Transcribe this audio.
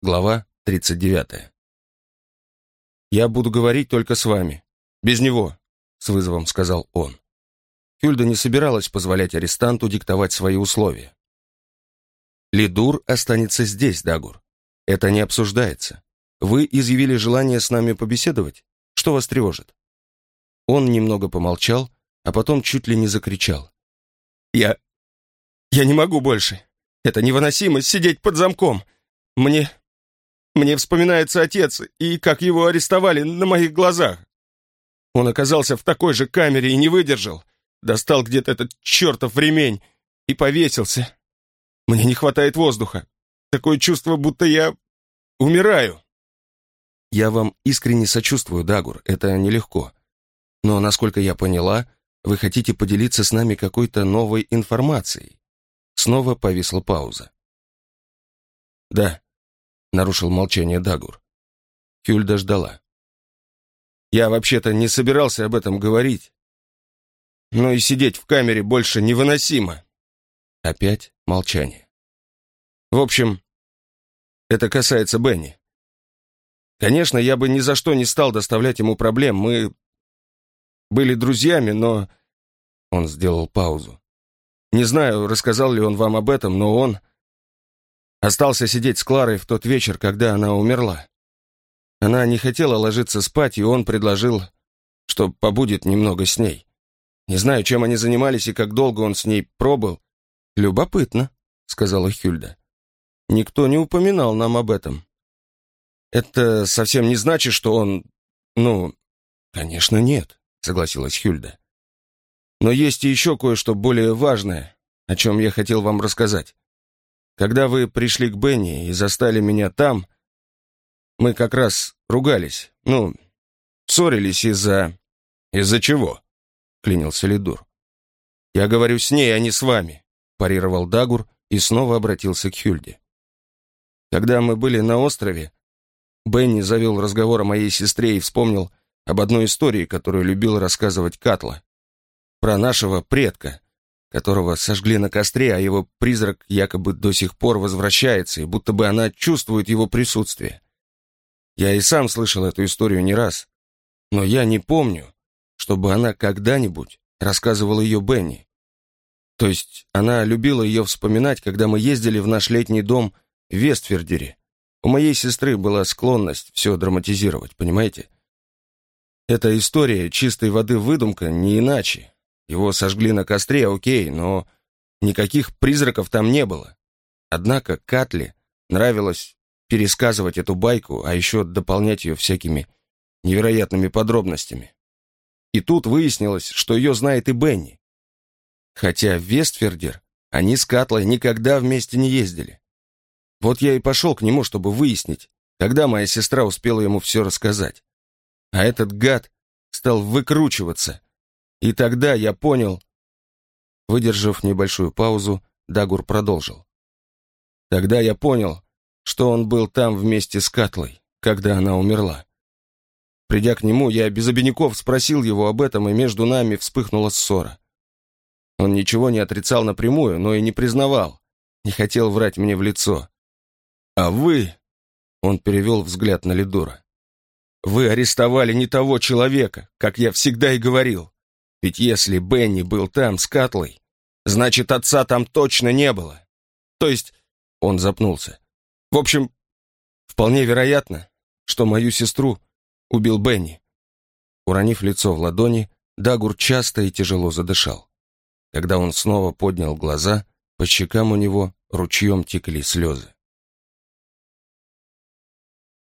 Глава 39. «Я буду говорить только с вами. Без него», — с вызовом сказал он. Хюльда не собиралась позволять арестанту диктовать свои условия. «Лидур останется здесь, Дагур. Это не обсуждается. Вы изъявили желание с нами побеседовать? Что вас тревожит?» Он немного помолчал, а потом чуть ли не закричал. «Я... я не могу больше. Это невыносимо сидеть под замком. Мне... Мне вспоминается отец, и как его арестовали на моих глазах. Он оказался в такой же камере и не выдержал. Достал где-то этот чертов ремень и повесился. Мне не хватает воздуха. Такое чувство, будто я умираю. Я вам искренне сочувствую, Дагур, это нелегко. Но, насколько я поняла, вы хотите поделиться с нами какой-то новой информацией. Снова повисла пауза. Да, — нарушил молчание Дагур. Хюльда ждала. «Я вообще-то не собирался об этом говорить. Но и сидеть в камере больше невыносимо». Опять молчание. «В общем, это касается Бенни. Конечно, я бы ни за что не стал доставлять ему проблем. Мы были друзьями, но...» Он сделал паузу. «Не знаю, рассказал ли он вам об этом, но он...» Остался сидеть с Кларой в тот вечер, когда она умерла. Она не хотела ложиться спать, и он предложил, что побудет немного с ней. Не знаю, чем они занимались и как долго он с ней пробыл. «Любопытно», — сказала Хюльда. «Никто не упоминал нам об этом». «Это совсем не значит, что он... ну...» «Конечно, нет», — согласилась Хюльда. «Но есть и еще кое-что более важное, о чем я хотел вам рассказать. Когда вы пришли к Бенни и застали меня там, мы как раз ругались, ну, ссорились из-за... Из-за чего? Клянился Лидур. Я говорю с ней, а не с вами, парировал Дагур и снова обратился к Хюльде. Когда мы были на острове, Бенни завел разговор о моей сестре и вспомнил об одной истории, которую любил рассказывать Катла. Про нашего предка, которого сожгли на костре, а его призрак якобы до сих пор возвращается, и будто бы она чувствует его присутствие. Я и сам слышал эту историю не раз, но я не помню, чтобы она когда-нибудь рассказывала ее Бенни. То есть она любила ее вспоминать, когда мы ездили в наш летний дом в Вестфердере. У моей сестры была склонность все драматизировать, понимаете? Эта история чистой воды выдумка, не иначе. Его сожгли на костре, окей, но никаких призраков там не было. Однако Катли нравилось пересказывать эту байку, а еще дополнять ее всякими невероятными подробностями. И тут выяснилось, что ее знает и Бенни. Хотя в Вестфердер они с Катлой никогда вместе не ездили. Вот я и пошел к нему, чтобы выяснить, когда моя сестра успела ему все рассказать. А этот гад стал выкручиваться, и тогда я понял... Выдержав небольшую паузу, Дагур продолжил. Тогда я понял, что он был там вместе с Катлой, когда она умерла. Придя к нему, я без обиняков спросил его об этом, и между нами вспыхнула ссора. Он ничего не отрицал напрямую, но и не признавал, не хотел врать мне в лицо. «А вы...» — он перевел взгляд на Лидура. «Вы арестовали не того человека, как я всегда и говорил. Ведь если Бенни был там с Катлой, значит, отца там точно не было. То есть, он запнулся. В общем, вполне вероятно, что мою сестру убил Бенни. Уронив лицо в ладони, Дагур часто и тяжело задышал. Когда он снова поднял глаза, по щекам у него ручьем текли слезы.